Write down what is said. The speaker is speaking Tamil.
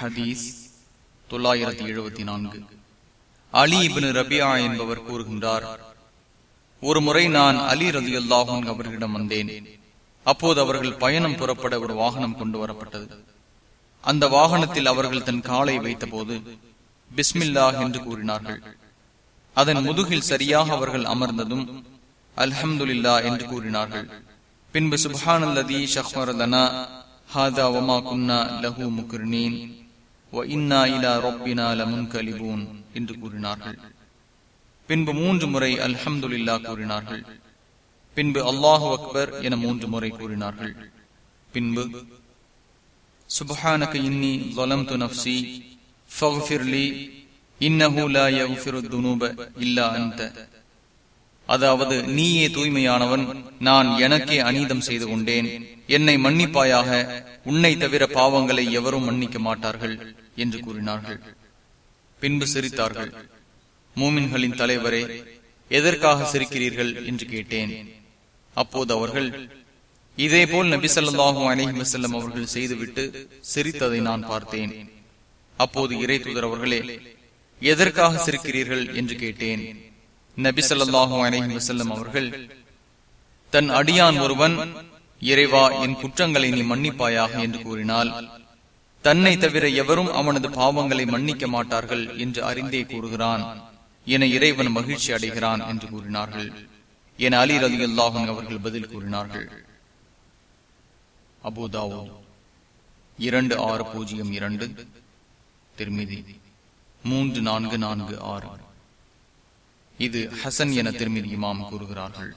ஹதீஸ் தொள்ளாயிரத்தி எழுபத்தி நான்கு. அலி இபின் ரபியா என்பவர் கூறுகின்றார் ஒரு முறை நான் அலி ரதி அல்லாஹூன் அவர்களிடம் வந்தேன். அப்போது அவர்கள் பயணம் புறப்பட ஒரு வாகனம் கொண்டு வரப்பட்டது. அந்த வாகனத்தில் அவர்கள் தன் காலை வைத்த போது பிஸ்மில்லா என்று கூறினார்கள். அதன் முதுகில் சரியாக அவர்கள் அமர்ந்ததும் அல்ஹம்துல்லா என்று கூறினார்கள். பின்பு சுபானல்லதி ஷஹ்மரதனா ஹாதா வமா குன்னா லஹூ முக்ரினீன். வ இன்னா இலா ரொப்பினா லமுன்கலிபூன் என்று கூறினார்கள் பின்பு மூன்று முறை அல்ஹம்துலில்லா கூறினார்கள் பின்பு அல்லாஹு அக்பர் என மூன்று முறை கூறினார்கள் பின்பு சுபஹானக இன்னி ظلمت நஃப்சி فاغفر لي انه لا يغفر الذنوب الا انت அதாவது நீயே தூய்மையானவன் நான் எனக்கே அநீதம் செய்து கொண்டேன். என்னை மன்னிப்பாயாக உன்னை தவிர பாவங்களை எவரும் மன்னிக்க மாட்டார்கள் என்று கூறினார்கள். பின்பு சிரித்தார்கள். மூமின்களின் தலைவரே எதற்காக சிரிக்கிறீர்கள் என்று கேட்டேன். அப்போது அவர்கள் இதேபோல் நபி சொல்லாஹு அலஹி வசல்லம் அவர்கள் செய்துவிட்டு சிரித்ததை நான் பார்த்தேன். அப்போது இறை தூதர் அவர்களே எதற்காக சிரிக்கிறீர்கள்? என்று கேட்டேன். நபி சொல்லாஹு அலஹி வசல்லம் அவர்கள் தன் அடியான் ஒருவன் இறைவா என் குற்றங்களை நீ மன்னிப்பாயாக என்று கூறினால் தன்னை தவிர எவரும் அவனது பாவங்களை மன்னிக்க மாட்டார்கள் என்று அறிந்தே கூறுகிறான். என இறைவன் மகிழ்ச்சி அடைகிறான் என்று கூறினார்கள். என அலி ரதி அல்லாஹன் அவர்கள் பதில் கூறினார்கள். அபுதாவோ இரண்டு ஆறு பூஜ்ஜியம் இரண்டு திருமிதி மூன்று நான்கு நான்கு ஆறு. இது ஹசன் என திருமிதி இமாம் கூறுகிறார்கள்.